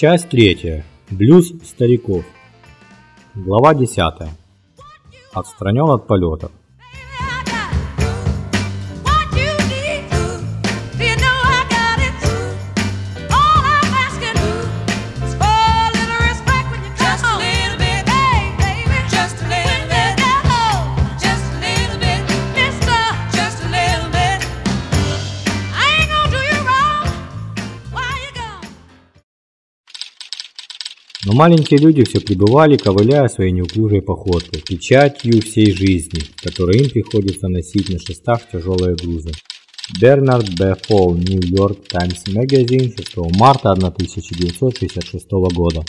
Часть третья. Блюз стариков. Глава 10. Отстранен от полетов. Но маленькие люди все пребывали, ковыляя своей неуклюжей походкой, печатью всей жизни, которую им приходится носить на шестах тяжелые грузы. Бернард Б. Фолл, Нью-Йорк Таймс Magazine, 6 марта 1966 года.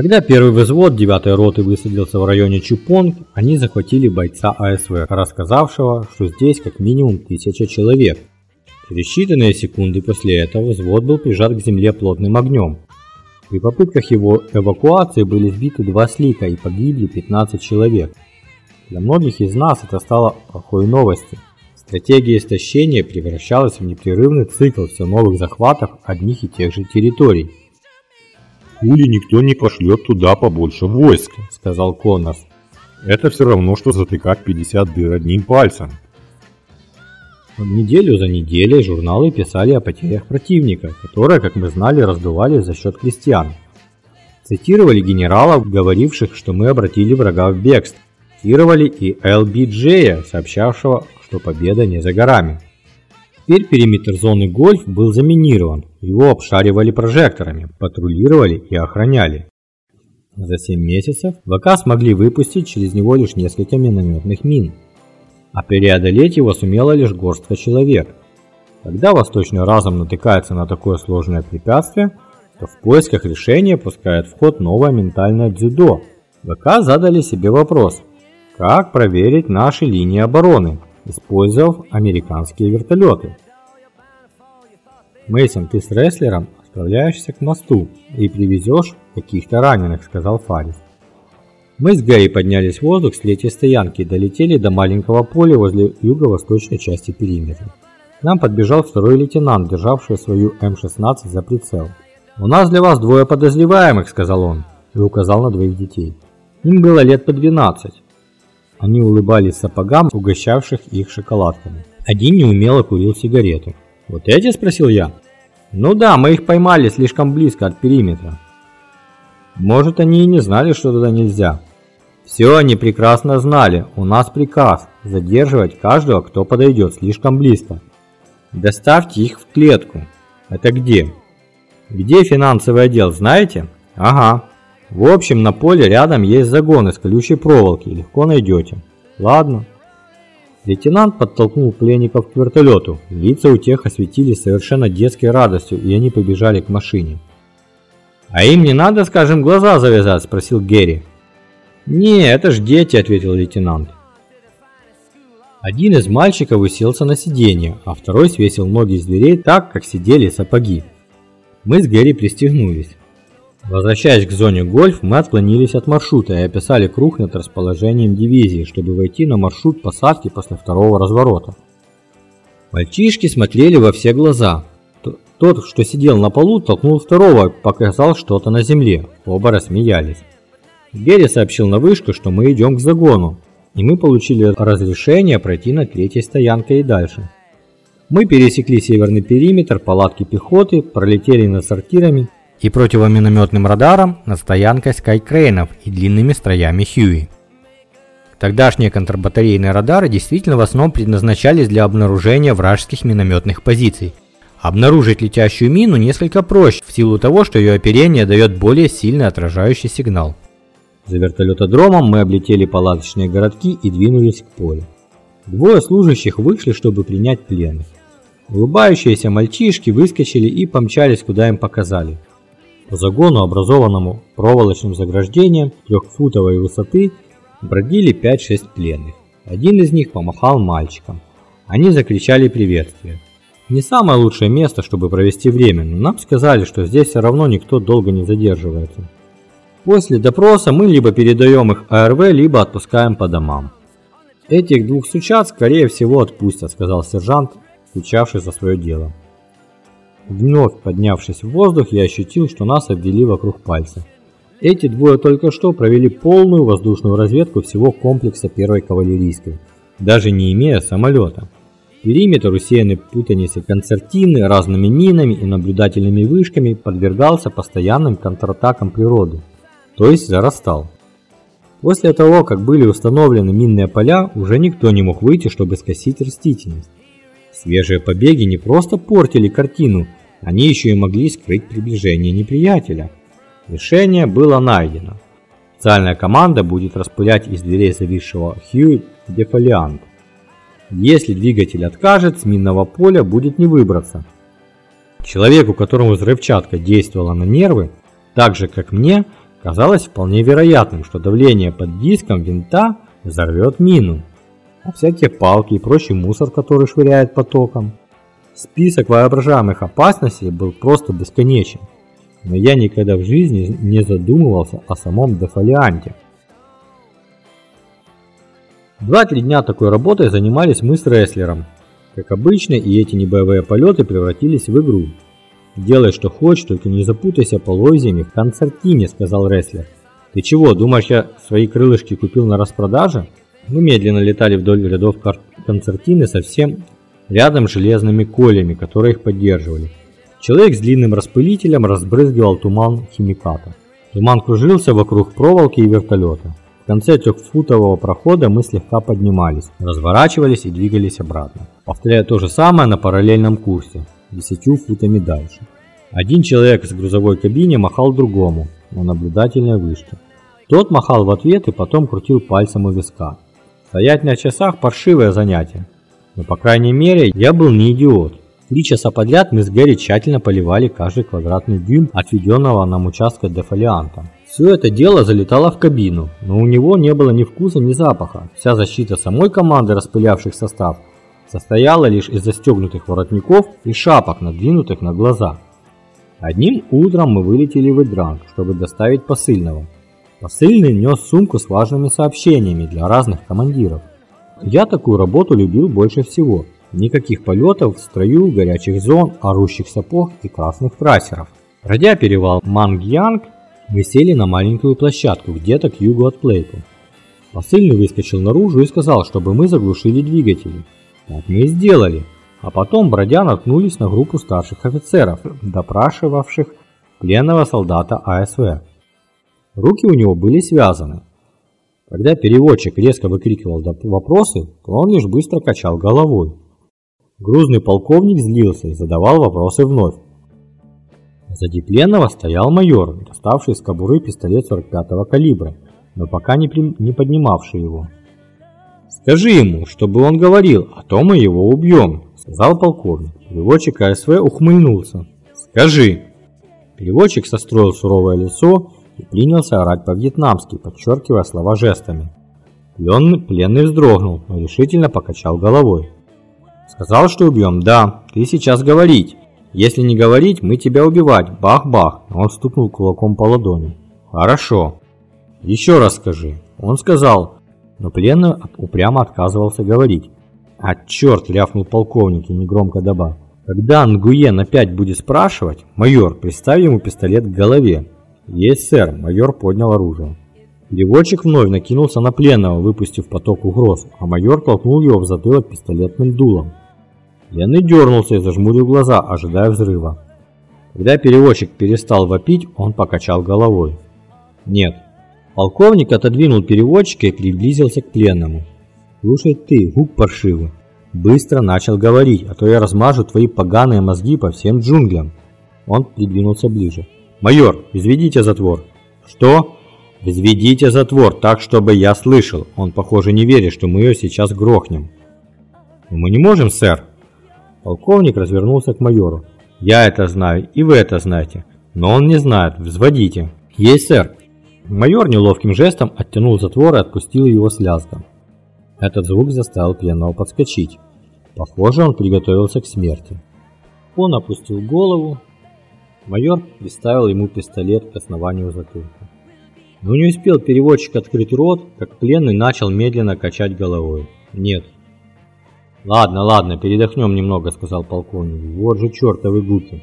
Когда первый взвод 9-й роты высадился в районе Чупонг, они захватили бойца АСВ, рассказавшего, что здесь как минимум тысяча человек. Через считанные секунды после этого взвод был прижат к земле плотным огнем. При попытках его эвакуации были сбиты два слика и погибли 15 человек. Для многих из нас это стало плохой новостью. Стратегия истощения превращалась в непрерывный цикл все новых захватов одних и тех же территорий. Хули никто не пошлет туда побольше войск, сказал Коннорс. Это все равно, что затыкать 50 дыр одним пальцем. Неделю за неделей журналы писали о потерях противника, которые, как мы знали, раздували за счет крестьян. Цитировали генералов, говоривших, что мы обратили врага в бегство. Цитировали и ЛБ сообщавшего, что победа не за горами. Теперь периметр зоны гольф был заминирован, его обшаривали прожекторами, патрулировали и охраняли. За 7 месяцев ВК смогли выпустить через него лишь несколько минометных мин, а преодолеть его сумела лишь горстка человек. Когда восточный разум натыкается на такое сложное препятствие, то в поисках решения пускает в ход новое ментальное дзюдо. ВК задали себе вопрос, как проверить наши линии обороны, использовав американские вертолеты. Мейсон, ты с рестлером отправляешься к мосту и привезешь каких-то раненых, сказал Фарис. Мы с Гэри поднялись в воздух с третьей стоянки и долетели до маленького поля возле юго-восточной части периметра. К нам подбежал второй лейтенант, державший свою М-16 за прицел. «У нас для вас двое подозреваемых», — сказал он, и указал на двоих детей. Им было лет по 12. Они улыбались сапогам, угощавших их шоколадками. Один неумело курил сигарету. «Вот эти?» – спросил я. «Ну да, мы их поймали слишком близко от периметра». «Может, они и не знали, что туда нельзя». «Все они прекрасно знали. У нас приказ – задерживать каждого, кто подойдет слишком близко. Доставьте их в клетку». «Это где?» «Где финансовый отдел, знаете?» «Ага. В общем, на поле рядом есть загон из колючей проволоки, легко найдете». «Ладно». Лейтенант подтолкнул пленников к вертолету. Лица у тех осветились совершенно детской радостью, и они побежали к машине. «А им не надо, скажем, глаза завязать?» – спросил Герри. «Не, это ж дети», – ответил лейтенант. Один из мальчиков уселся на сиденье, а второй свесил ноги с дверей так, как сидели сапоги. Мы с Гэри пристегнулись. Возвращаясь к зоне гольф, мы отклонились от маршрута и описали круг над расположением дивизии, чтобы войти на маршрут посадки после второго разворота. Мальчишки смотрели во все глаза. Тот, что сидел на полу, толкнул второго и показал что-то на земле. Оба рассмеялись. Герри сообщил на вышку, что мы идем к загону, и мы получили разрешение пройти на третьей стоянке и дальше. Мы пересекли северный периметр, палатки пехоты, пролетели над сортирами и противоминометным радаром над стоянкой скайкрейнов и длинными строями Хьюи. Тогдашние контрбатарейные радары действительно в основном предназначались для обнаружения вражеских минометных позиций. Обнаружить летящую мину несколько проще, в силу того, что ее оперение дает более сильный отражающий сигнал. За вертолетодромом мы облетели палаточные городки и двинулись к полю. Двое служащих вышли, чтобы принять пленных. Улыбающиеся мальчишки выскочили и помчались, куда им показали. По загону, образованному проволочным заграждением трехфутовой высоты, бродили 5-6 пленных. Один из них помахал мальчикам. Они закричали приветствие. Не самое лучшее место, чтобы провести время, но нам сказали, что здесь все равно никто долго не задерживается. После допроса мы либо передаем их АРВ, либо отпускаем по домам. Этих двух сучат, скорее всего, отпустят, сказал сержант, отвечавший за свое дело. Вновь поднявшись в воздух, я ощутил, что нас обвели вокруг пальца. Эти двое только что провели полную воздушную разведку всего комплекса первой кавалерийской, даже не имея самолета. Периметр, усеянный путаницей концертины, разными минами и наблюдательными вышками, подвергался постоянным контратакам природы, то есть зарастал. После того, как были установлены минные поля, уже никто не мог выйти, чтобы скосить растительность. Свежие побеги не просто портили картину, они еще и могли скрыть приближение неприятеля. Решение было найдено. Специальная команда будет распылять из дверей зависшего Хьюит дефолиант. Если двигатель откажет, с минного поля будет не выбраться. Человеку, которому взрывчатка действовала на нервы, так же как мне, казалось вполне вероятным, что давление под диском винта взорвет мину. А всякие палки и прочий мусор, который швыряет потоком. Список воображаемых опасностей был просто бесконечен. Но я никогда в жизни не задумывался о самом дефолианте. Два-три дня такой работой занимались мы с рестлером. Как обычно, и эти небоевые полеты превратились в игру. «Делай, что хочешь, только не запутайся полозьями в концертине», — сказал рестлер. «Ты чего, думаешь, я свои крылышки купил на распродаже?» Мы медленно летали вдоль рядов концертины совсем рядом железными колями, которые их поддерживали. Человек с длинным распылителем разбрызгивал туман химиката. Туман кружился вокруг проволоки и вертолета. В конце трехфутового прохода мы слегка поднимались, разворачивались и двигались обратно, повторяя то же самое на параллельном курсе, десятью футами дальше. Один человек с грузовой кабине махал другому на наблюдательной вышке. Тот махал в ответ и потом крутил пальцем у виска. Стоять на часах – паршивое занятие. Но, по крайней мере, я был не идиот. Три часа подряд мы с Гэри тщательно поливали каждый квадратный дюйм отведенного нам участка дефолианта. Все это дело залетало в кабину, но у него не было ни вкуса, ни запаха. Вся защита самой команды, распылявших состав, состояла лишь из застегнутых воротников и шапок, надвинутых на глаза. Одним утром мы вылетели в Идранг, чтобы доставить посыльного. Посыльный нес сумку с важными сообщениями для разных командиров. Я такую работу любил больше всего – Никаких полетов в строю, горячих зон, орущих сапог и красных трассеров. Пройдя перевал Мангьянг, мы сели на маленькую площадку где-то к югу от Плейку. Посыльный выскочил наружу и сказал, чтобы мы заглушили двигатели. Так мы и сделали. А потом, бродя, наткнулись на группу старших офицеров, допрашивавших пленного солдата АСВ. Руки у него были связаны. Когда переводчик резко выкрикивал вопросы, он лишь быстро качал головой. Грузный полковник злился и задавал вопросы вновь. Сзади пленного стоял майор, доставший из кобуры пистолет 45-го калибра, но пока не, при... не поднимавший его. «Скажи ему, чтобы он говорил, а то мы его убьем», — сказал полковник. Переводчик АСВ ухмыльнулся. «Скажи!» Переводчик состроил суровое лицо и принялся орать по-вьетнамски, подчеркивая слова жестами. Пленный, пленный вздрогнул, но решительно покачал головой. Сказал, что убьем? Да. Ты сейчас говорить. Если не говорить, мы тебя убивать. Бах-бах. Он стукнул кулаком по ладони. Хорошо. Еще раз скажи. Он сказал, но пленный упрямо отказывался говорить. А черт, ляфнул полковник и негромко добавил. Когда Ангуен опять будет спрашивать, майор, приставь ему пистолет к голове. Есть, сэр, майор поднял оружие. Переводчик вновь накинулся на пленного, выпустив поток угроз, а майор толкнул его в затылок пистолетным дулом. Ленный дернулся и зажмурил глаза, ожидая взрыва. Когда переводчик перестал вопить, он покачал головой. «Нет». Полковник отодвинул переводчика и приблизился к пленному. «Слушай ты, губ паршивый, быстро начал говорить, а то я размажу твои поганые мозги по всем джунглям». Он придвинулся ближе. «Майор, изведите затвор». «Что?» «Взведите затвор так, чтобы я слышал. Он, похоже, не верит, что мы ее сейчас грохнем». «Мы не можем, сэр». Полковник развернулся к майору. «Я это знаю, и вы это знаете. Но он не знает. Взводите». «Есть, сэр». Майор неловким жестом оттянул затвор и отпустил его с лязгом. Этот звук заставил пленного подскочить. Похоже, он приготовился к смерти. Он опустил голову. Майор приставил ему пистолет к основанию затылка. Но не успел переводчик открыть рот, как пленный начал медленно качать головой. «Нет». «Ладно, ладно, передохнем немного», — сказал полковник. «Вот же чертовы гуки».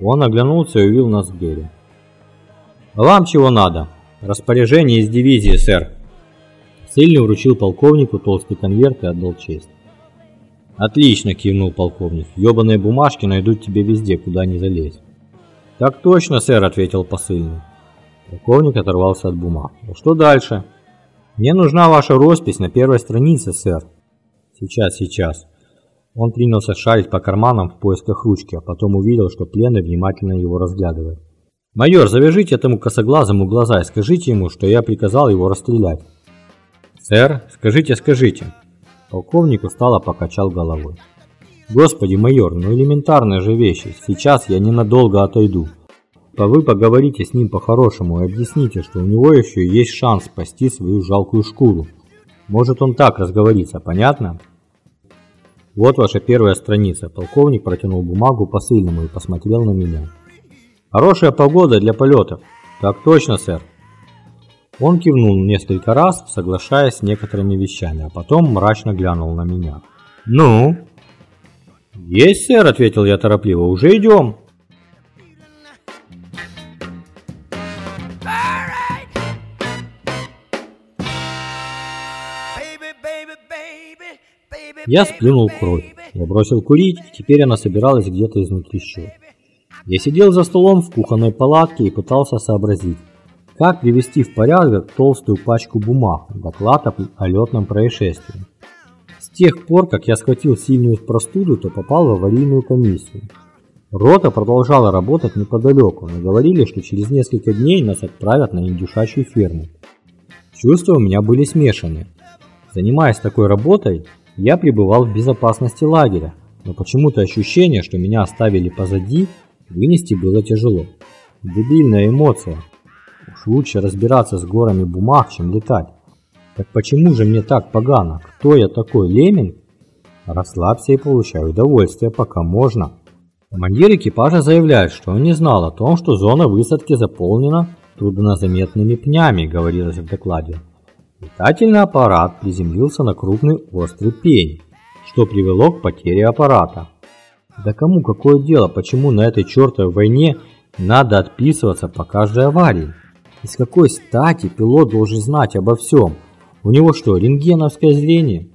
Он оглянулся и увидел нас с Гэри. «Вам чего надо?» «Распоряжение из дивизии, сэр». Сильный вручил полковнику толстый конверт и отдал честь. «Отлично!» – кивнул полковник. «Ёбаные бумажки найдут тебе везде, куда ни залезь». «Так точно, сэр!» – ответил посыльный. Полковник оторвался от бумаг. «Ну что дальше?» «Мне нужна ваша роспись на первой странице, сэр». «Сейчас, сейчас». Он принялся шарить по карманам в поисках ручки, а потом увидел, что пленный внимательно его разглядывает. «Майор, завяжите этому косоглазому глаза и скажите ему, что я приказал его расстрелять». «Сэр, скажите, скажите». Полковник устало покачал головой. «Господи, майор, ну элементарные же вещи. Сейчас я ненадолго отойду. А вы поговорите с ним по-хорошему и объясните, что у него еще есть шанс спасти свою жалкую шкуру. Может он так разговорится, понятно?» «Вот ваша первая страница». Полковник протянул бумагу посыльному и посмотрел на меня. Хорошая погода для полетов. Так точно, сэр. Он кивнул несколько раз, соглашаясь с некоторыми вещами, а потом мрачно глянул на меня. «Ну?» «Есть, сэр», — ответил я торопливо, — «уже идем». Я сплюнул кровь. Я бросил курить, теперь она собиралась где-то изнутри щек. Я сидел за столом в кухонной палатке и пытался сообразить, как привести в порядок толстую пачку бумаг, доклад о летном происшествии. С тех пор, как я схватил сильную простуду, то попал в аварийную комиссию. Рота продолжала работать неподалеку, но говорили, что через несколько дней нас отправят на индюшачью ферму. Чувства у меня были смешанные. Занимаясь такой работой, я пребывал в безопасности лагеря, но почему-то ощущение, что меня оставили позади, вынести было тяжело. Дебильная эмоция. Уж лучше разбираться с горами бумаг, чем летать. Так почему же мне так погано? Кто я такой, лемень? Расслабься и получай удовольствие, пока можно. Командир экипажа заявляет, что он не знал о том, что зона высадки заполнена труднозаметными пнями, говорилось в докладе. Летательный аппарат приземлился на крупный острый пень, что привело к потере аппарата. Да кому какое дело, почему на этой чертовой войне надо отписываться по каждой аварии? И с какой стати пилот должен знать обо всем? У него что, рентгеновское зрение?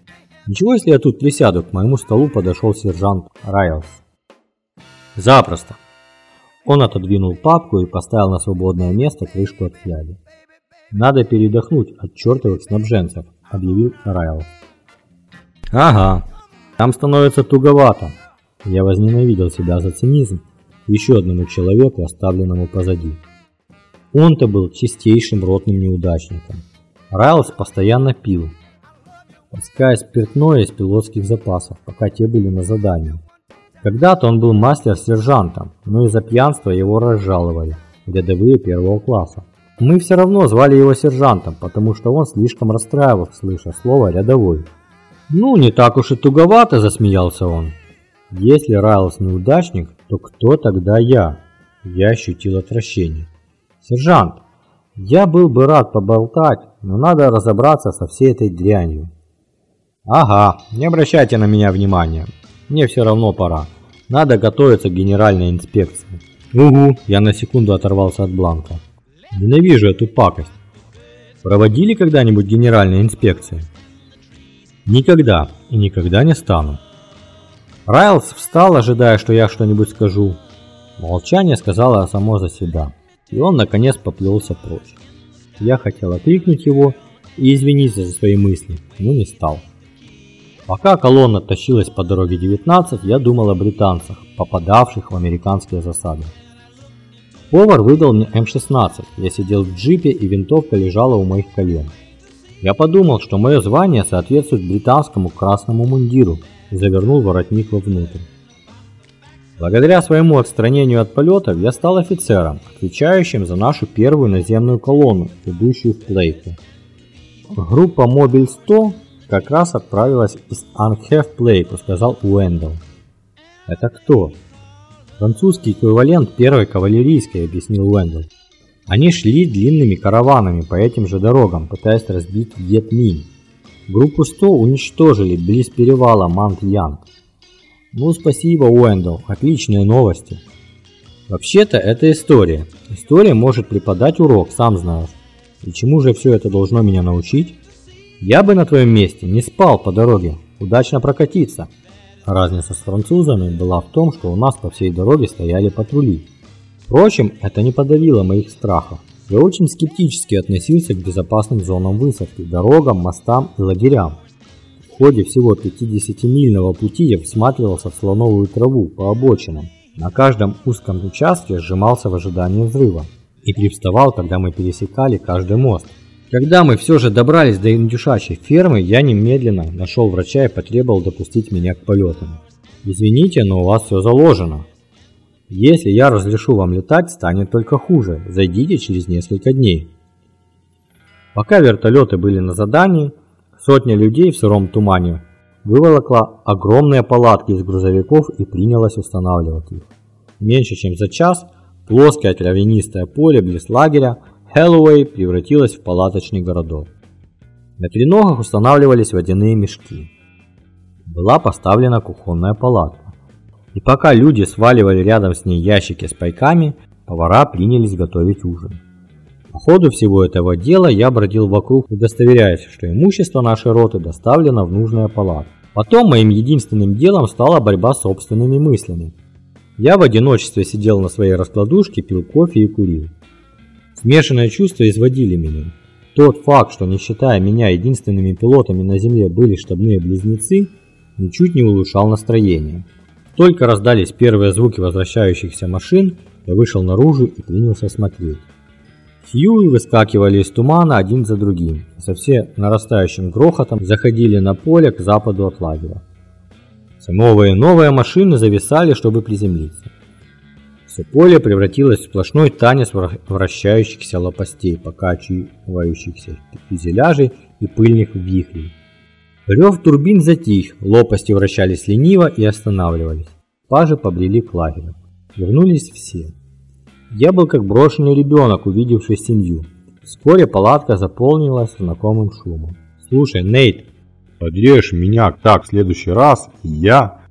Ничего, если я тут присяду, к моему столу подошел сержант Райлс. Запросто. Он отодвинул папку и поставил на свободное место крышку от фляги. «Надо передохнуть от чертовых снабженцев», – объявил Райл. «Ага, там становится туговато». Я возненавидел себя за цинизм еще одному человеку, оставленному позади. Он-то был чистейшим ротным неудачником. Райлс постоянно пил, таская спиртное из пилотских запасов, пока те были на задании. Когда-то он был мастер-сержантом, но из-за пьянства его разжаловали рядовые первого класса. Мы все равно звали его сержантом, потому что он слишком расстраивался, слыша слово «рядовой». «Ну, не так уж и туговато», – засмеялся он. «Если Райлс неудачник, то кто тогда я?» Я ощутил отвращение. «Сержант, я был бы рад поболтать, но надо разобраться со всей этой дрянью». «Ага, не обращайте на меня внимания. Мне все равно пора. Надо готовиться к генеральной инспекции». «Угу», я на секунду оторвался от бланка. Ненавижу эту пакость. Проводили когда-нибудь генеральные инспекции? Никогда и никогда не стану. Райлс встал, ожидая, что я что-нибудь скажу. Молчание сказала само за себя, и он наконец поплелся прочь. Я хотел окликнуть его и извиниться за свои мысли, но не стал. Пока колонна тащилась по дороге 19, я думал о британцах, попадавших в американские засады. Повар выдал мне М-16. Я сидел в джипе, и винтовка лежала у моих колен. Я подумал, что мое звание соответствует британскому красному мундиру, и завернул воротник вовнутрь. Благодаря своему отстранению от полетов я стал офицером, отвечающим за нашу первую наземную колонну, идущую в Плейку. Группа Мобиль 100 как раз отправилась из Анхе в Плейку, сказал Уэндл. Это кто? Французский эквивалент первой кавалерийской, объяснил Уэндл. Они шли длинными караванами по этим же дорогам, пытаясь разбить Вьетминь. Группу 100 уничтожили близ перевала Мант-Янг. Ну, спасибо, Уэндл, отличные новости. Вообще-то это история. История может преподать урок, сам знаешь. И чему же все это должно меня научить? Я бы на твоем месте не спал по дороге, удачно прокатиться. Разница с французами была в том, что у нас по всей дороге стояли патрули. Впрочем, это не подавило моих страхов. Я очень скептически относился к безопасным зонам высадки, дорогам, мостам и лагерям. Ходе всего 50-мильного пути я всматривался в слоновую траву по обочинам. На каждом узком участке сжимался в ожидании взрыва и привставал, когда мы пересекали каждый мост. Когда мы все же добрались до индюшачьей фермы, я немедленно нашел врача и потребовал допустить меня к полетам. «Извините, но у вас все заложено. Если я разрешу вам летать, станет только хуже. Зайдите через несколько дней». Пока вертолеты были на задании, сотня людей в сыром тумане выволокла огромные палатки из грузовиков и принялась устанавливать их. Меньше чем за час плоское травянистое поле близ лагеря Хэллоуэй превратилась в палаточный городок. На треногах устанавливались водяные мешки. Была поставлена кухонная палатка. И пока люди сваливали рядом с ней ящики с пайками, повара принялись готовить ужин. Ходу всего этого дела я бродил вокруг, удостоверяясь, что имущество нашей роты доставлено в нужное палатку. Потом моим единственным делом стала борьба с собственными мыслями. Я в одиночестве сидел на своей раскладушке, пил кофе и курил. Смешанные чувства изводили меня. Тот факт, что не считая меня единственными пилотами на Земле были штабные близнецы, ничуть не улучшал настроение. Только раздались первые звуки возвращающихся машин, я вышел наружу и принялся смотреть. Хьюи выскакивали из тумана один за другим, со все нарастающим грохотом заходили на поле к западу от лагеря. Все новые и новые машины зависали, чтобы приземлиться. Все поле превратилось в сплошной танец вращающихся лопастей, покачивающихся фюзеляжей и пыльных вихрей. Рев турбин затих, лопасти вращались лениво и останавливались. Пажи побрели к лагерю. Вернулись все. Я был как брошенный ребенок, увидевший семью. Вскоре палатка заполнилась знакомым шумом. «Слушай, Нейт!» Подрежь меня так в следующий раз, и я...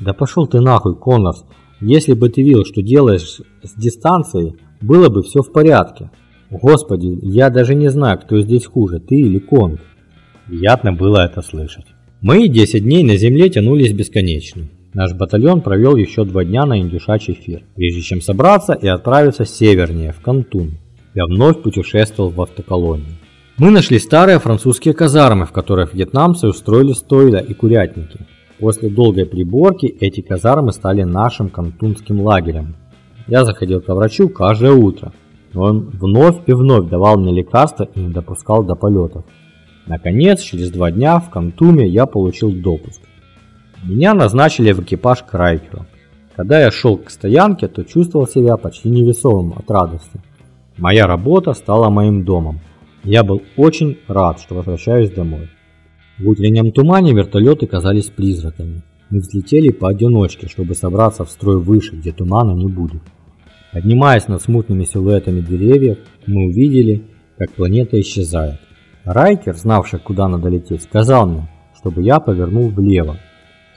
«Да пошел ты нахуй, Коннорс! Если бы ты видел, что делаешь с дистанцией, было бы все в порядке. Господи, я даже не знаю, кто здесь хуже, ты или Конг. Приятно было это слышать. Мы 10 дней на земле тянулись бесконечно. Наш батальон провел еще два дня на индюшачий эфир, прежде чем собраться и отправиться севернее, в Кантун. Я вновь путешествовал в автоколонию. Мы нашли старые французские казармы, в которых вьетнамцы устроили стойла и курятники. После долгой приборки эти казармы стали нашим кантунским лагерем. Я заходил к врачу каждое утро, но он вновь и вновь давал мне лекарства и не допускал до полетов. Наконец, через два дня в Кантуме я получил допуск. Меня назначили в экипаж к. Когда я шел к стоянке, то чувствовал себя почти невесомым от радости. Моя работа стала моим домом. Я был очень рад, что возвращаюсь домой. В утреннем тумане вертолеты казались призраками. Мы взлетели поодиночке, чтобы собраться в строй выше, где тумана не будет. Поднимаясь над смутными силуэтами деревьев, мы увидели, как планета исчезает. Райкер, знавший, куда надо лететь, сказал мне, чтобы я повернул влево.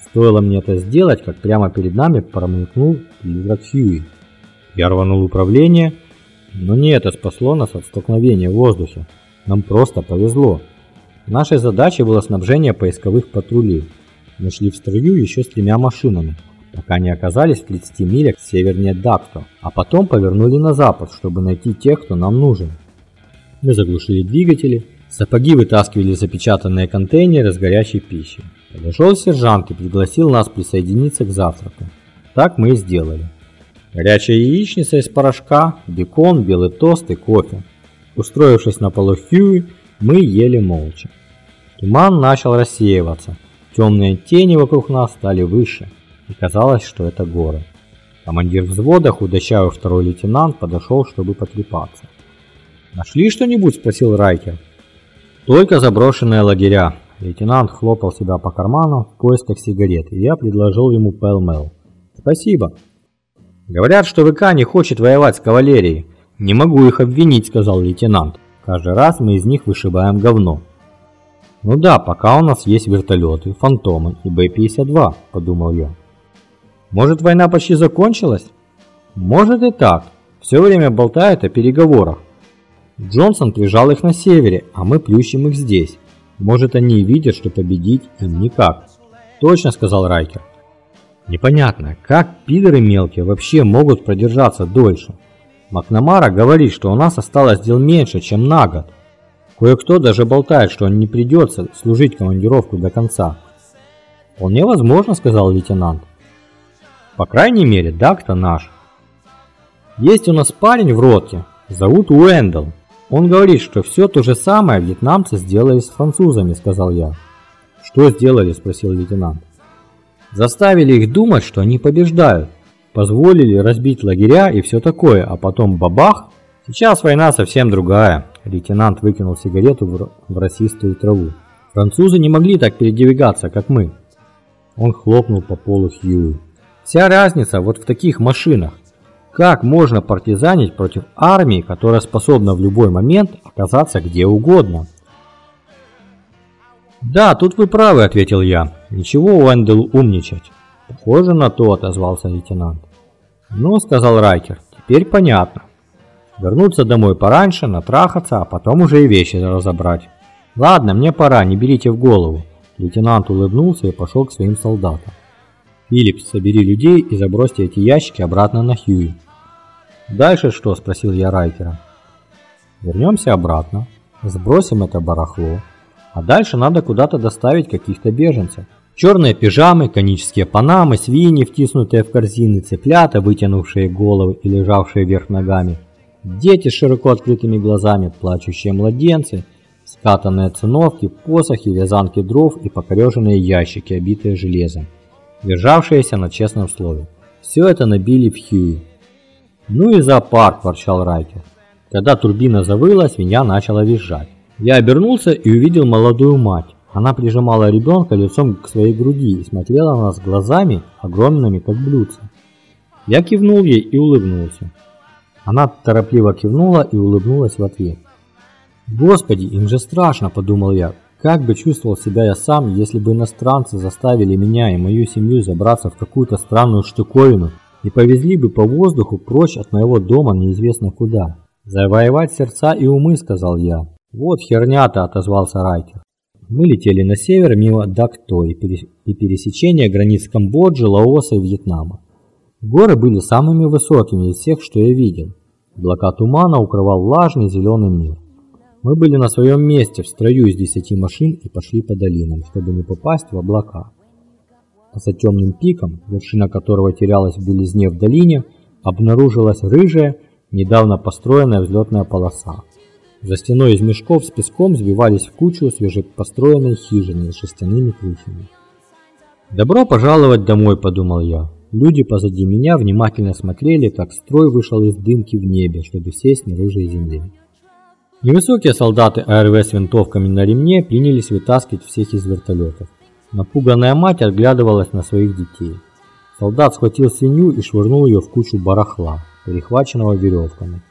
Стоило мне это сделать, как прямо перед нами промелькнул призрак Хьюи. Я рванул управление, но не это спасло нас от столкновения в воздухе. Нам просто повезло. Нашей задачей было снабжение поисковых патрулей. Мы шли в строю еще с тремя машинами, пока не оказались в 30 милях севернее Дакто, а потом повернули на запад, чтобы найти тех, кто нам нужен. Мы заглушили двигатели, сапоги вытаскивали запечатанные контейнеры с горячей пищей. Подошел сержант и пригласил нас присоединиться к завтраку. Так мы и сделали. Горячая яичница из порошка, бекон, белый тост и кофе. Устроившись на полу Хьюи, мы ели молча. Туман начал рассеиваться. Темные тени вокруг нас стали выше, и казалось, что это горы. Командир взвода, худощавый второй лейтенант, подошел, чтобы потрепаться. «Нашли что-нибудь?» – спросил Райкер. «Только заброшенные лагеря». Лейтенант хлопал себя по карману в поисках сигарет, и я предложил ему пэл-мэл. «Спасибо». «Говорят, что ВК не хочет воевать с кавалерией. Не могу их обвинить», – сказал лейтенант. «Каждый раз мы из них вышибаем говно». «Ну да, пока у нас есть вертолеты, фантомы и Б-52», – подумал я. «Может, война почти закончилась?» «Может и так. Все время болтают о переговорах. Джонсон прижал их на севере, а мы плющим их здесь. Может, они и видят, что победить им никак. Точно сказал Райкер. Непонятно, как пидоры мелкие вообще могут продержаться дольше. Макнамара говорит, что у нас осталось дел меньше, чем на год. Кое-кто даже болтает, что не придется служить командировку до конца. Вполне возможно, сказал лейтенант. По крайней мере, Дак-то наш. Есть у нас парень в роте, зовут Уэндл. Он говорит, что все то же самое вьетнамцы сделали с французами, сказал я. Что сделали, спросил лейтенант. Заставили их думать, что они побеждают. Позволили разбить лагеря и все такое, а потом бабах. Сейчас война совсем другая. Лейтенант выкинул сигарету в, росистую траву. Французы не могли так передвигаться, как мы. Он хлопнул по полу Хьюи. Вся разница вот в таких машинах. Как можно партизанить против армии, которая способна в любой момент оказаться где угодно? «Да, тут вы правы», — ответил я. «Ничего, Уэндел, умничать». «Похоже на то», — отозвался лейтенант. «Ну», — сказал Райкер, — «теперь понятно. Вернуться домой пораньше, натрахаться, а потом уже и вещи разобрать. Ладно, мне пора, не берите в голову». Лейтенант улыбнулся и пошел к своим солдатам. «Филипп, собери людей и забросьте эти ящики обратно на Хьюи. «Дальше что?» – спросил я Райкера. «Вернемся обратно, сбросим это барахло, а дальше надо куда-то доставить каких-то беженцев. Черные пижамы, конические панамы, свиньи, втиснутые в корзины, цыплята, вытянувшие головы и лежавшие вверх ногами, дети с широко открытыми глазами, плачущие младенцы, скатанные циновки, посохи, вязанки дров и покореженные ящики, обитые железом, державшиеся на честном слове. Все это набили в Хьюи. «Ну и зоопарк!» – ворчал Райкер. Когда турбина завыла, свинья начала визжать. Я обернулся и увидел молодую мать. Она прижимала ребенка лицом к своей груди и смотрела на нас глазами, огромными как блюдца. Я кивнул ей и улыбнулся. Она торопливо кивнула и улыбнулась в ответ. «Господи, им же страшно!» – подумал я. Как бы чувствовал себя я сам, если бы иностранцы заставили меня и мою семью забраться в какую-то странную штуковину, и повезли бы по воздуху прочь от моего дома неизвестно куда. «Завоевать сердца и умы», — сказал я. «Вот херня-то», — отозвался Райкер. Мы летели на север мимо Дакто и пересечения границ Камбоджи, Лаоса и Вьетнама. Горы были самыми высокими из всех, что я видел. Облака тумана укрывал влажный зеленый мир. Мы были на своем месте в строю из десяти машин и пошли по долинам, чтобы не попасть в облака за темным пиком, вершина которого терялась в белизне в долине, обнаружилась рыжая, недавно построенная взлетная полоса. За стеной из мешков с песком сбивались в кучу свежепостроенные хижины с шестяными крышами. «Добро пожаловать домой», – подумал я. Люди позади меня внимательно смотрели, как строй вышел из дымки в небе, чтобы сесть на рыжей земле. Невысокие солдаты АРВ с винтовками на ремне принялись вытаскивать всех из вертолетов. Напуганная мать оглядывалась на своих детей. Солдат схватил свинью и швырнул ее в кучу барахла, перехваченного веревками.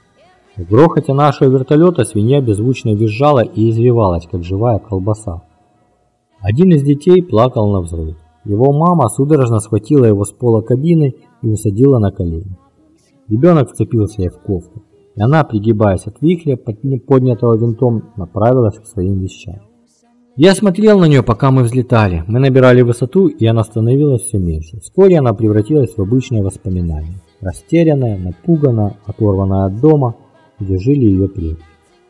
В грохоте нашего вертолета свинья беззвучно визжала и извивалась, как живая колбаса. Один из детей плакал на взрыв. Его мама судорожно схватила его с пола кабины и усадила на колени. Ребенок вцепился ей в кофту, и она, пригибаясь от вихря, поднятого винтом, направилась к своим вещам. Я смотрел на нее, пока мы взлетали. Мы набирали высоту, и она становилась все меньше. Вскоре она превратилась в обычное воспоминание. Растерянная, напуганная, оторванная от дома, где жили ее предки.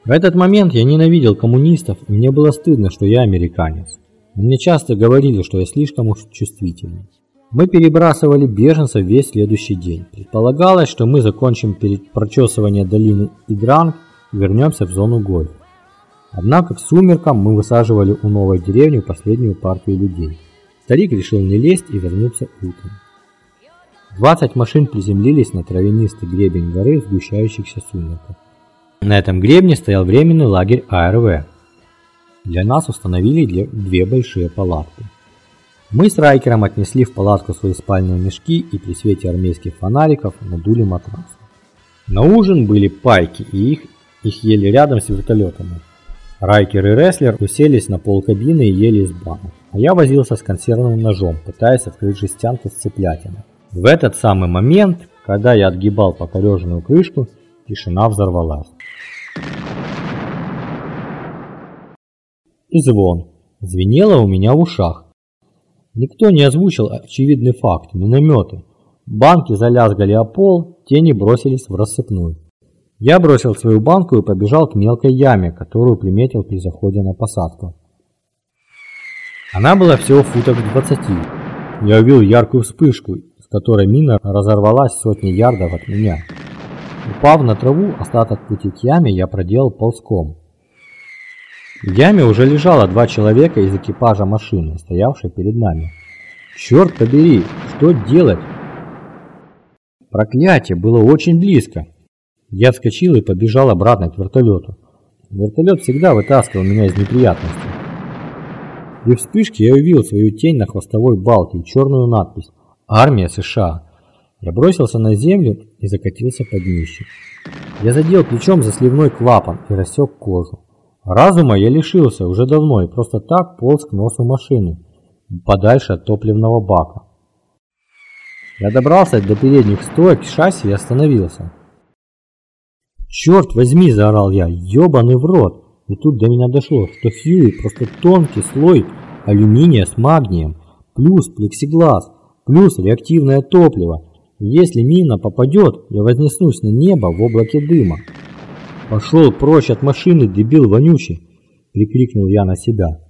В этот момент я ненавидел коммунистов, и мне было стыдно, что я американец. Мне часто говорили, что я слишком уж чувствительный. Мы перебрасывали беженцев весь следующий день. Предполагалось, что мы закончим перед прочесыванием долины Идранг и вернемся в зону гольфа. Однако к сумеркам мы высаживали у новой деревни последнюю партию людей. Старик решил не лезть и вернуться утром. 20 машин приземлились на травянистый гребень горы в сгущающихся сумерках. На этом гребне стоял временный лагерь АРВ. Для нас установили две большие палатки. Мы с Райкером отнесли в палатку свои спальные мешки и при свете армейских фонариков надули матрасы. На ужин были пайки, и их, их ели рядом с вертолетами. Райкер и Рестлер уселись на пол кабины и ели из банок, а я возился с консервным ножом, пытаясь открыть жестянку с цыплятиной. В этот самый момент, когда я отгибал покореженную крышку, тишина взорвалась. И звон звенело у меня в ушах. Никто не озвучил очевидный факт – минометы. Банки залязгали о пол, тени бросились в рассыпную. Я бросил свою банку и побежал к мелкой яме, которую приметил при заходе на посадку. Она была всего футов 20. Я увидел яркую вспышку, с которой мина разорвалась сотни ярдов от меня. Упав на траву, остаток пути к яме я проделал ползком. В яме уже лежало два человека из экипажа машины, стоявшей перед нами. Черт побери, что делать? Проклятие было очень близко. Я вскочил и побежал обратно к вертолету. Вертолет всегда вытаскивал меня из неприятностей. При вспышке я увидел свою тень на хвостовой балке и черную надпись «Армия США». Я бросился на землю и закатился под днище. Я задел плечом за сливной клапан и рассек кожу. Разума я лишился уже давно и просто так полз к носу машины, подальше от топливного бака. Я добрался до передних стоек шасси и остановился. «Черт возьми!» – заорал я. «Ебаный в рот!» И тут до меня дошло, что Хьюи просто тонкий слой алюминия с магнием, плюс плексиглаз, плюс реактивное топливо. Если мина попадет, я вознесусь на небо в облаке дыма. «Пошел прочь от машины, дебил вонючий!» – прикрикнул я на себя.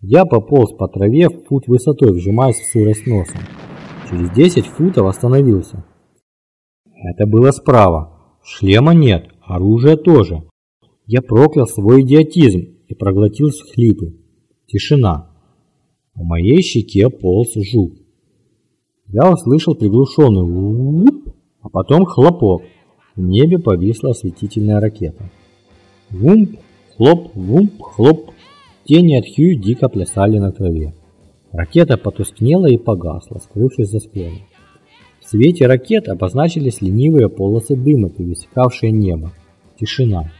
Я пополз по траве в фут высотой, вжимаясь в сырость носом. Через 10 футов остановился. Это было справа. Шлема нет, оружия тоже. Я проклял свой идиотизм и проглотил схлипы. Тишина. У моей щеке полз жук. Я услышал приглушенный вуп, а потом хлопок. В небе повисла осветительная ракета. Вумп, хлоп, вумп, хлоп. Тени от Хью дико плясали на траве. Ракета потускнела и погасла, скрывшись за склоном. Свете ракет обозначились ленивые полосы дыма, пересекавшие небо. Тишина.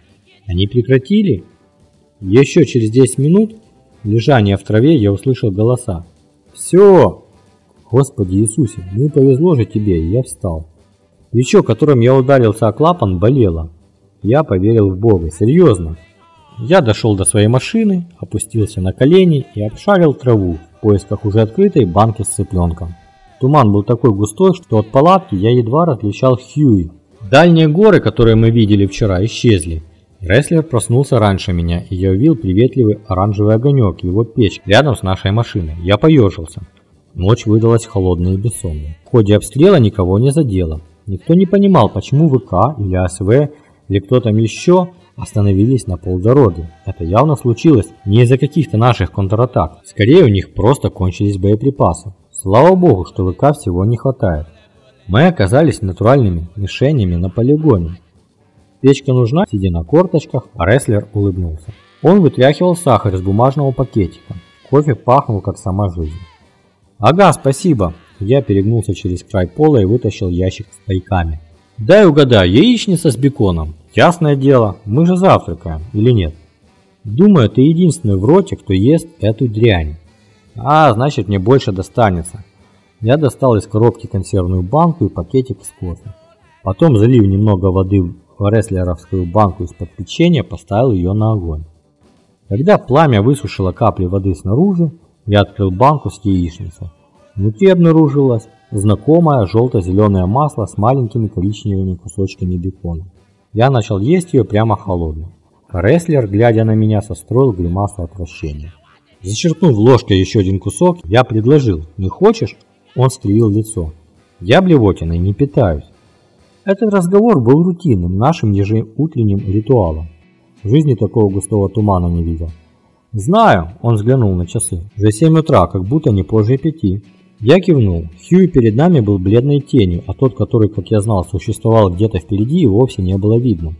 Они прекратили? Еще через 10 минут, лежания в траве, я услышал голоса. «Все!» «Господи Иисусе, ну повезло же тебе!» Я встал. Плечо, которым я ударился о клапан, болело. Я поверил в Бога. Серьезно. Я дошел до своей машины, опустился на колени и обшарил траву в поисках уже открытой банки с цыпленком. Туман был такой густой, что от палатки я едва различал Хьюи. Дальние горы, которые мы видели вчера, исчезли. Рестлер проснулся раньше меня, и я увидел приветливый оранжевый огонек его печь рядом с нашей машиной. Я поежился. Ночь выдалась холодной и бессонной. В ходе обстрела никого не задело. Никто не понимал, почему ВК или АСВ или кто там еще остановились на полдороги. Это явно случилось не из-за каких-то наших контратак. Скорее у них просто кончились боеприпасы. Слава богу, что ВК всего не хватает. Мы оказались натуральными мишенями на полигоне. Печка нужна, сидя на корточках, а рестлер улыбнулся. Он вытряхивал сахар из бумажного пакетика. Кофе пахнул, как сама жизнь. «Ага, спасибо!» Я перегнулся через край пола и вытащил ящик с пайками. «Дай угадаю, яичница с беконом. Ясное дело, мы же завтракаем, или нет?» «Думаю, ты единственный в роте, кто ест эту дрянь». «А, значит, мне больше достанется». Я достал из коробки консервную банку и пакетик с кофе. Потом, залив немного воды в рестлеровскую банку из-под печенья, поставил ее на огонь. Когда пламя высушило капли воды снаружи, я открыл банку с яичницей. Внутри обнаружилось знакомое желто-зеленое масло с маленькими коричневыми кусочками бекона. Я начал есть ее прямо холодной. Рестлер, глядя на меня, состроил гримасу отвращения. Зачерпнув ложкой еще один кусок, я предложил «Не хочешь?» Он скривил лицо. «Я блевотиной не питаюсь». Этот разговор был рутинным, нашим ежеутренним ритуалом. В жизни такого густого тумана не видел. «Знаю», – он взглянул на часы. «Уже 7 утра, как будто не позже пяти». Я кивнул. Хьюи перед нами был бледной тенью, а тот, который, как я знал, существовал где-то впереди, и вовсе не было видно.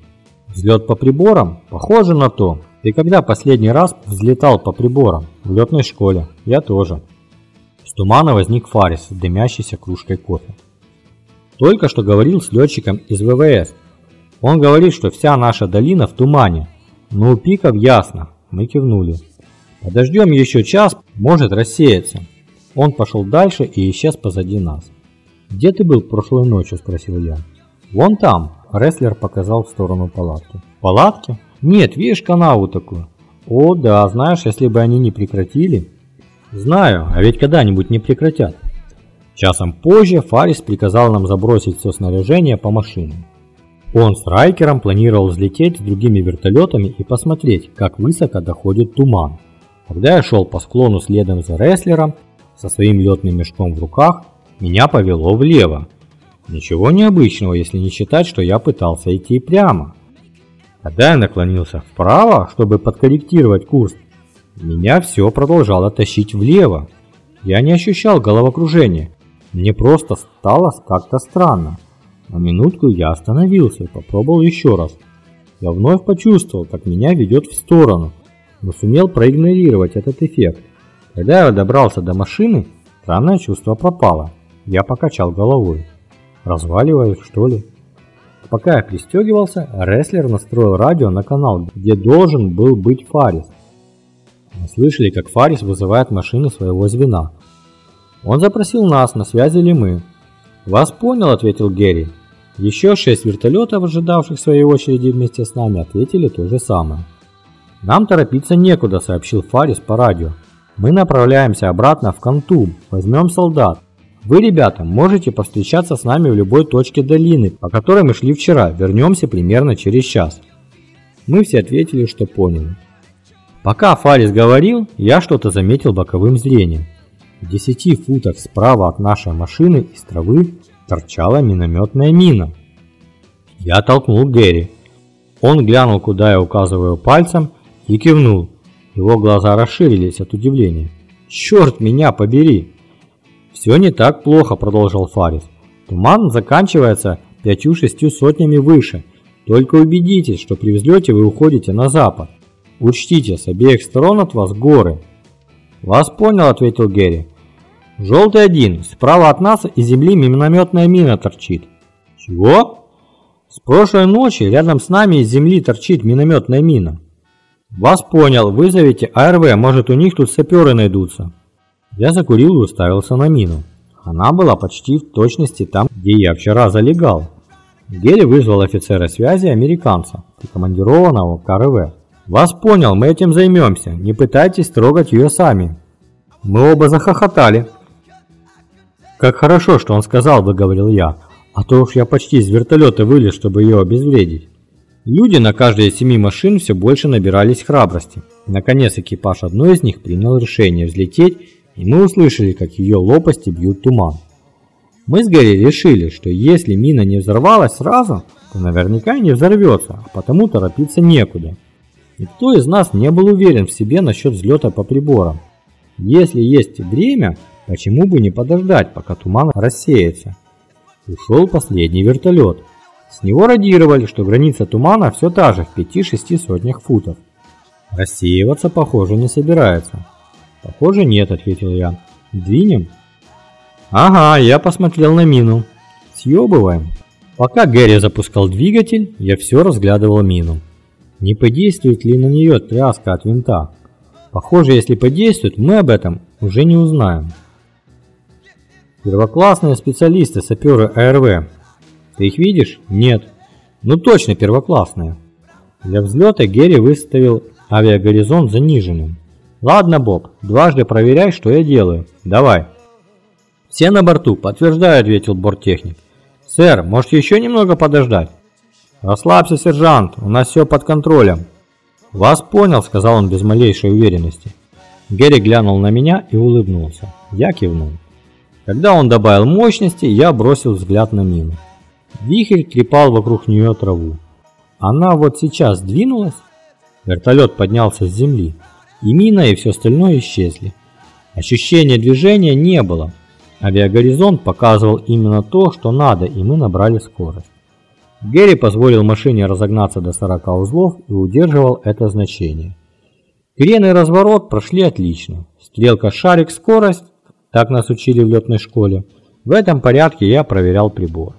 Взлет по приборам? Похоже на то. Ты когда последний раз взлетал по приборам? В летной школе. Я тоже. Из тумана возник Фарис с дымящейся кружкой кофе. Только что говорил с летчиком из ВВС. Он говорит, что вся наша долина в тумане. Но у пиков ясно. Мы кивнули. Подождем еще час, может рассеяться. Он пошел дальше и исчез позади нас. «Где ты был прошлой ночью?» – спросил я. «Вон там», – рестлер показал в сторону палатки. «Палатки? Нет, видишь канаву такую?» «О, да, знаешь, если бы они не прекратили...» «Знаю, а ведь когда-нибудь не прекратят». Часом позже Фарис приказал нам забросить все снаряжение по машинам. Он с Райкером планировал взлететь с другими вертолетами и посмотреть, как высоко доходит туман. Когда я шел по склону следом за рестлером, со своим летным мешком в руках, меня повело влево. Ничего необычного, если не считать, что я пытался идти прямо. Когда я наклонился вправо, чтобы подкорректировать курс, меня все продолжало тащить влево. Я не ощущал головокружения, мне просто стало как-то странно. На минутку я остановился и попробовал еще раз. Я вновь почувствовал, как меня ведет в сторону, но сумел проигнорировать этот эффект. Когда я добрался до машины, странное чувство пропало. Я покачал головой. Разваливаюсь, что ли? Пока я пристегивался, рестлер настроил радио на канал, где должен был быть Фарис. Мы слышали, как Фарис вызывает машины своего звена. Он запросил нас, на связи ли мы. «Вас понял», — ответил Герри. Еще шесть вертолетов, ожидавших своей очереди вместе с нами, ответили то же самое. «Нам торопиться некуда», — сообщил Фарис по радио. Мы направляемся обратно в Кантум, возьмем солдат. Вы, ребята, можете повстречаться с нами в любой точке долины, по которой мы шли вчера, вернемся примерно через час. Мы все ответили, что поняли. Пока Фарис говорил, я что-то заметил боковым зрением. В 10 футах справа от нашей машины из травы торчала минометная мина. Я толкнул Гэри. Он глянул, куда я указываю пальцем, и кивнул. Его глаза расширились от удивления. «Черт меня побери!» «Все не так плохо», – продолжил Фарис. «Туман заканчивается пятью-шестью сотнями выше. Только убедитесь, что при взлете вы уходите на запад. Учтите, с обеих сторон от вас горы». «Вас понял», – ответил Герри. «Желтый один. Справа от нас из земли минометная мина торчит». «Чего?» «С прошлой ночи рядом с нами из земли торчит минометная мина». «Вас понял, вызовите АРВ, может у них тут саперы найдутся». Я закурил и уставился на мину. Она была почти в точности там, где я вчера залегал. Гелли вызвал офицера связи американца, прикомандированного к АРВ. «Вас понял, мы этим займемся, не пытайтесь трогать ее сами». Мы оба захохотали. «Как хорошо, что он сказал», – выговорил я, «а то уж я почти из вертолета вылез, чтобы ее обезвредить». Люди на каждой из семи машин все больше набирались храбрости. Наконец экипаж одной из них принял решение взлететь, и мы услышали, как ее лопасти бьют туман. Мы с Гэри решили, что если мина не взорвалась сразу, то наверняка и не взорвется, а потому торопиться некуда. Никто из нас не был уверен в себе насчет взлета по приборам. Если есть время, почему бы не подождать, пока туман рассеется? Ушел последний вертолет. С него радировали, что граница тумана все та же в 5-6 сотнях футов. Рассеиваться, похоже, не собирается. Похоже, нет, ответил я. Двинем? Ага, я посмотрел на мину. Съебываем. Пока Гэри запускал двигатель, я все разглядывал мину. Не подействует ли на нее тряска от винта? Похоже, если подействует, мы об этом уже не узнаем. Первоклассные специалисты, саперы АРВ, ты их видишь? Нет. Ну точно первоклассные. Для взлета Герри выставил авиагоризонт заниженным. Ладно, Боб, дважды проверяй, что я делаю. Давай. Все на борту, подтверждаю, ответил борттехник. Сэр, может еще немного подождать? Расслабься, сержант, у нас все под контролем. Вас понял, сказал он без малейшей уверенности. Герри глянул на меня и улыбнулся. Я кивнул. Когда он добавил мощности, я бросил взгляд на мину. Вихрь трепал вокруг нее траву. Она вот сейчас двинулась. Вертолет поднялся с земли. И мина, и все остальное исчезли. Ощущения движения не было. Авиагоризонт показывал именно то, что надо, и мы набрали скорость. Гэри позволил машине разогнаться до 40 узлов и удерживал это значение. Крен и разворот прошли отлично. Стрелка шарик скорость, так нас учили в летной школе. В этом порядке я проверял прибор.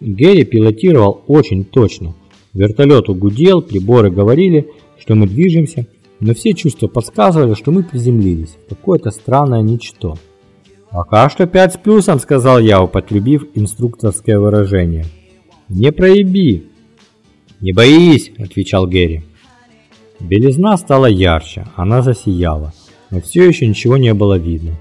Гэри пилотировал очень точно. Вертолет угудел, приборы говорили, что мы движемся, но все чувства подсказывали, что мы приземлились какое-то странное ничто. «Пока что пять с плюсом», — сказал я, употребив инструкторское выражение. «Не проеби!» «Не боись!» — отвечал Гэри. Белизна стала ярче, она засияла, но все еще ничего не было видно.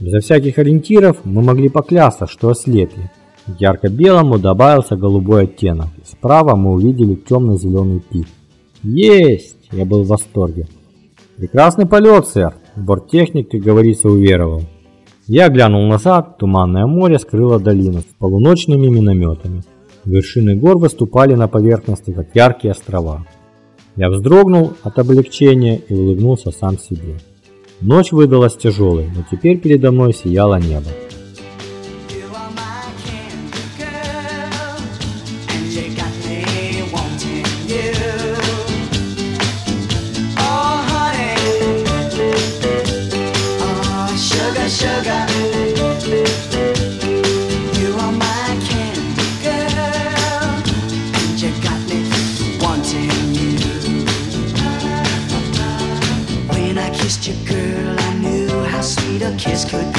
Безо всяких ориентиров мы могли поклясться, что ослепли. Ярко-белому добавился голубой оттенок. Справа мы увидели темно-зеленый пик. Есть! Я был в восторге. Прекрасный полет, сэр. Борттехник, как говорится, уверовал. Я глянул назад, туманное море скрыло долину с полуночными минометами. Вершины гор выступали на поверхности, как яркие острова. Я вздрогнул от облегчения и улыбнулся сам себе. Ночь выдалась тяжелой, но теперь передо мной сияло небо. Kissed you, girl, I knew how sweet a kiss could